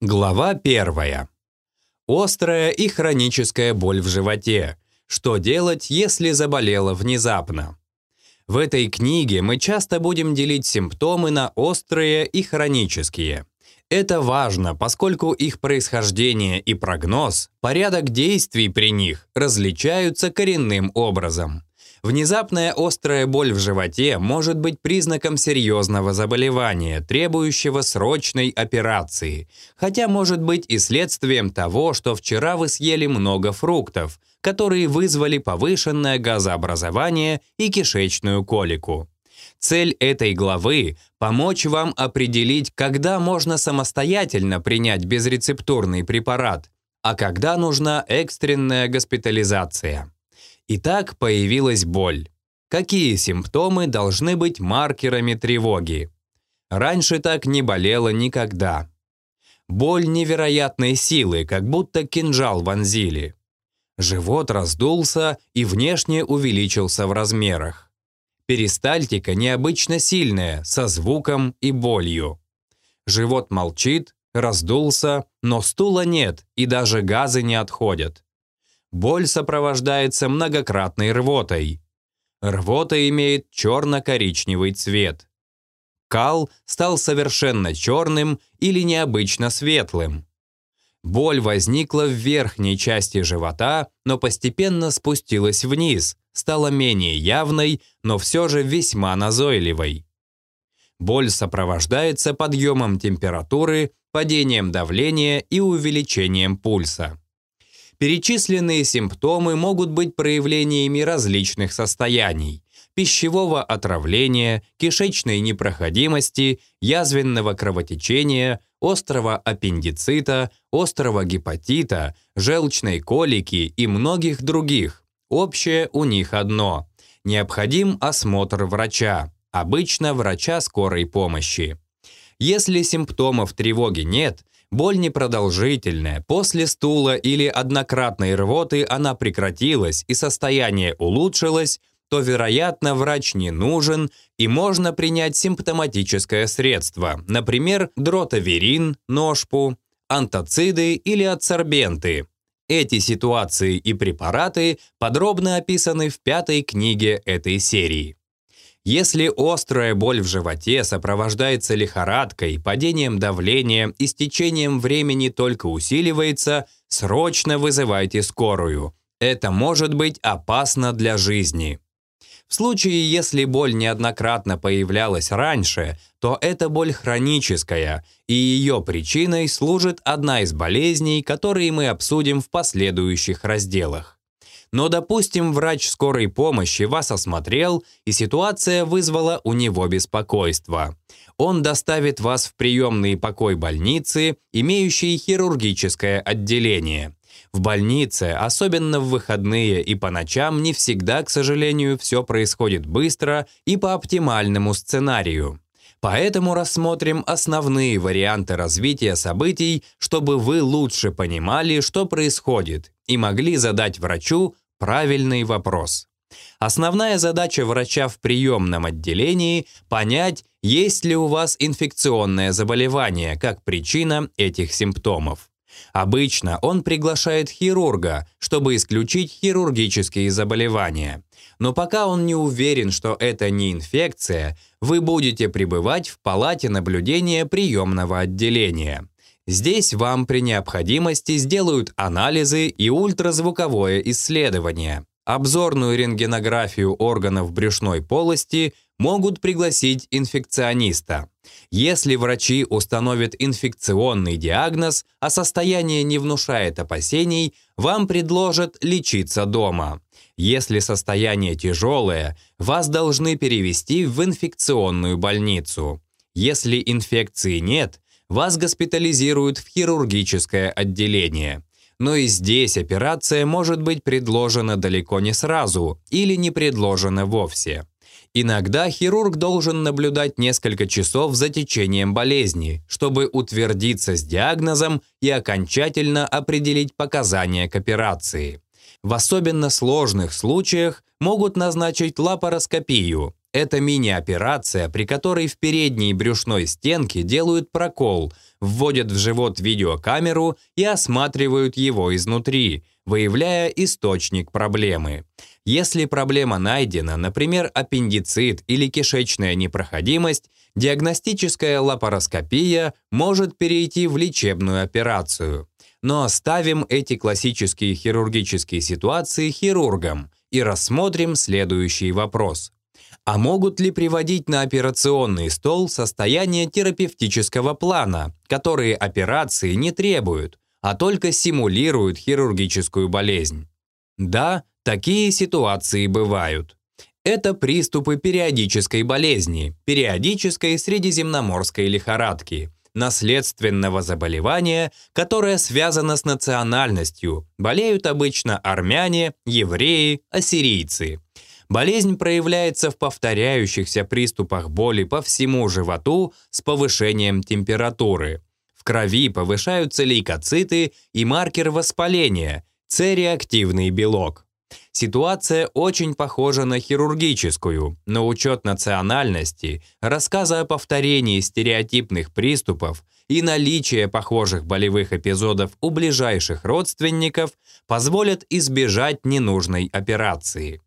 Глава первая. Острая и хроническая боль в животе. Что делать, если заболела внезапно? В этой книге мы часто будем делить симптомы на острые и хронические. Это важно, поскольку их происхождение и прогноз, порядок действий при них различаются коренным образом. Внезапная острая боль в животе может быть признаком серьезного заболевания, требующего срочной операции, хотя может быть и следствием того, что вчера вы съели много фруктов, которые вызвали повышенное газообразование и кишечную колику. Цель этой главы – помочь вам определить, когда можно самостоятельно принять безрецептурный препарат, а когда нужна экстренная госпитализация. Итак, появилась боль. Какие симптомы должны быть маркерами тревоги? Раньше так не болело никогда. Боль невероятной силы, как будто кинжал вонзили. Живот раздулся и внешне увеличился в размерах. Перистальтика необычно сильная, со звуком и болью. Живот молчит, раздулся, но стула нет и даже газы не отходят. Боль сопровождается многократной рвотой. Рвота имеет черно-коричневый цвет. Кал стал совершенно черным или необычно светлым. Боль возникла в верхней части живота, но постепенно спустилась вниз, стала менее явной, но все же весьма назойливой. Боль сопровождается подъемом температуры, падением давления и увеличением пульса. Перечисленные симптомы могут быть проявлениями различных состояний – пищевого отравления, кишечной непроходимости, язвенного кровотечения, острого аппендицита, острого гепатита, желчной колики и многих других. Общее у них одно – необходим осмотр врача, обычно врача скорой помощи. Если симптомов тревоги нет, Боль непродолжительная, после стула или однократной рвоты она прекратилась и состояние улучшилось, то, вероятно, врач не нужен и можно принять симптоматическое средство, например, дротаверин, ножпу, антоциды или адсорбенты. Эти ситуации и препараты подробно описаны в пятой книге этой серии. Если острая боль в животе сопровождается лихорадкой, падением давления и с течением времени только усиливается, срочно вызывайте скорую. Это может быть опасно для жизни. В случае, если боль неоднократно появлялась раньше, то это боль хроническая, и ее причиной служит одна из болезней, которые мы обсудим в последующих разделах. Но, допустим, врач скорой помощи вас осмотрел, и ситуация вызвала у него беспокойство. Он доставит вас в приемный покой больницы, имеющий хирургическое отделение. В больнице, особенно в выходные и по ночам, не всегда, к сожалению, все происходит быстро и по оптимальному сценарию. Поэтому рассмотрим основные варианты развития событий, чтобы вы лучше понимали, что происходит, и могли задать врачу правильный вопрос. Основная задача врача в приемном отделении – понять, есть ли у вас инфекционное заболевание как причина этих симптомов. Обычно он приглашает хирурга, чтобы исключить хирургические заболевания. Но пока он не уверен, что это не инфекция, вы будете пребывать в палате наблюдения приемного отделения. Здесь вам при необходимости сделают анализы и ультразвуковое исследование. Обзорную рентгенографию органов брюшной полости могут пригласить инфекциониста. Если врачи установят инфекционный диагноз, а состояние не внушает опасений, вам предложат лечиться дома. Если состояние тяжелое, вас должны перевести в инфекционную больницу. Если инфекции нет, вас госпитализируют в хирургическое отделение. Но и здесь операция может быть предложена далеко не сразу или не предложена вовсе. Иногда хирург должен наблюдать несколько часов за течением болезни, чтобы утвердиться с диагнозом и окончательно определить показания к операции. В особенно сложных случаях могут назначить лапароскопию, Это мини-операция, при которой в передней брюшной стенке делают прокол, вводят в живот видеокамеру и осматривают его изнутри, выявляя источник проблемы. Если проблема найдена, например, аппендицит или кишечная непроходимость, диагностическая лапароскопия может перейти в лечебную операцию. Но оставим эти классические хирургические ситуации хирургам и рассмотрим следующий вопрос – а могут ли приводить на операционный стол состояние терапевтического плана, которые операции не требуют, а только симулируют хирургическую болезнь? Да, такие ситуации бывают. Это приступы периодической болезни, периодической средиземноморской лихорадки, наследственного заболевания, которое связано с национальностью. Болеют обычно армяне, евреи, ассирийцы. Болезнь проявляется в повторяющихся приступах боли по всему животу с повышением температуры. В крови повышаются лейкоциты и маркер воспаления – С-реактивный белок. Ситуация очень похожа на хирургическую, но учет национальности, рассказа о повторении стереотипных приступов и наличие похожих болевых эпизодов у ближайших родственников позволят избежать ненужной операции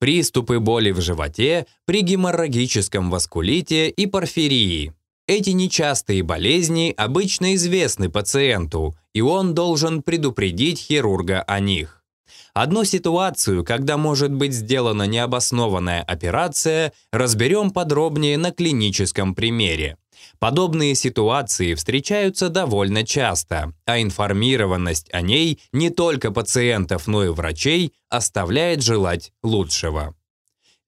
приступы боли в животе при геморрагическом васкулите и порфирии. Эти нечастые болезни обычно известны пациенту, и он должен предупредить хирурга о них. Одну ситуацию, когда может быть сделана необоснованная операция, разберем подробнее на клиническом примере. Подобные ситуации встречаются довольно часто, а информированность о ней не только пациентов, но и врачей оставляет желать лучшего.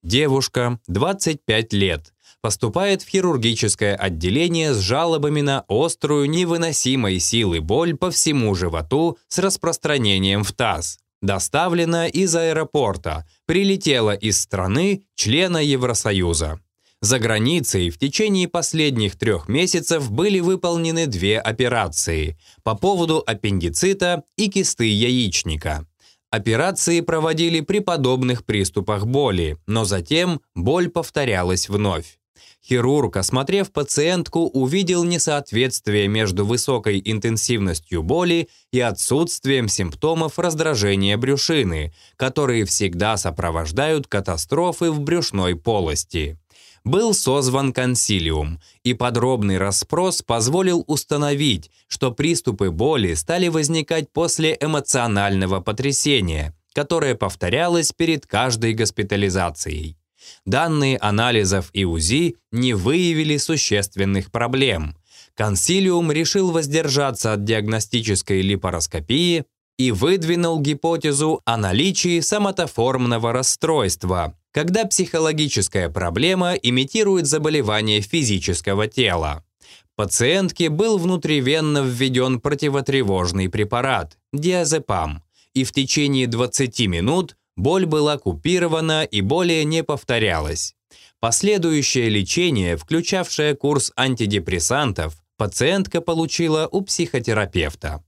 Девушка, 25 лет, поступает в хирургическое отделение с жалобами на острую невыносимой силы боль по всему животу с распространением в таз. Доставлена из аэропорта, прилетела из страны, члена Евросоюза. За границей в течение последних трех месяцев были выполнены две операции по поводу аппендицита и кисты яичника. Операции проводили при подобных приступах боли, но затем боль повторялась вновь. Хирург, осмотрев пациентку, увидел несоответствие между высокой интенсивностью боли и отсутствием симптомов раздражения брюшины, которые всегда сопровождают катастрофы в брюшной полости был созван консилиум, и подробный расспрос позволил установить, что приступы боли стали возникать после эмоционального потрясения, которое повторялось перед каждой госпитализацией. Данные анализов и УЗИ не выявили существенных проблем. Консилиум решил воздержаться от диагностической липароскопии и выдвинул гипотезу о наличии соматоформного расстройства, когда психологическая проблема имитирует заболевание физического тела. Пациентке был внутривенно введен противотревожный препарат – диазепам, и в течение 20 минут боль была купирована и более не повторялась. Последующее лечение, включавшее курс антидепрессантов, пациентка получила у психотерапевта.